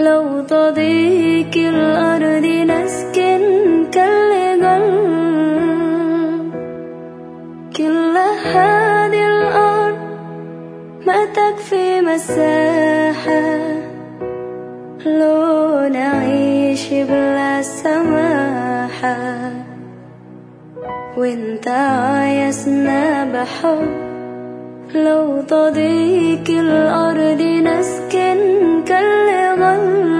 لو تضيق الأرض نسكن كل قلب كل هذه الأرض ما تكفي مساحة. لو نعيش بلا سماحة. وانت عايزنا بحب لو تضيق الأرض نسكن كالغل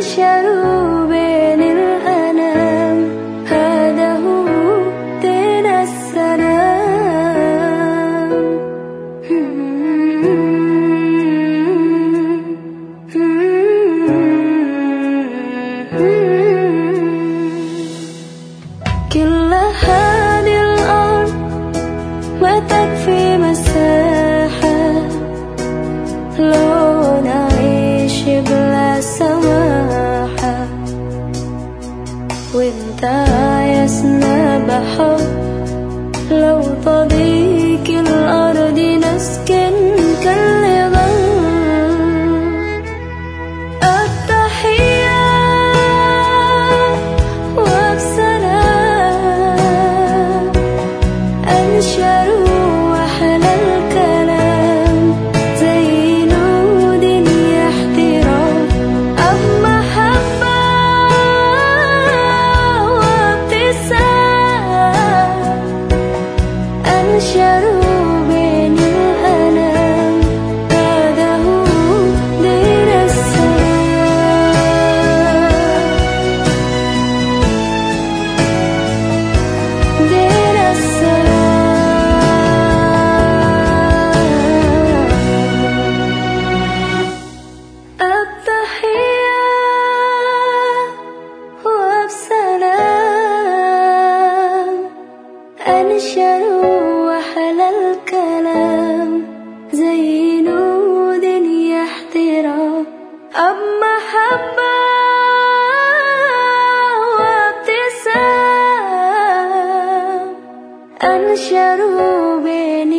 陷入。أنشروا أحلى الكلام. زي نود احترام. أب محبة وابتسام. أنشروا بين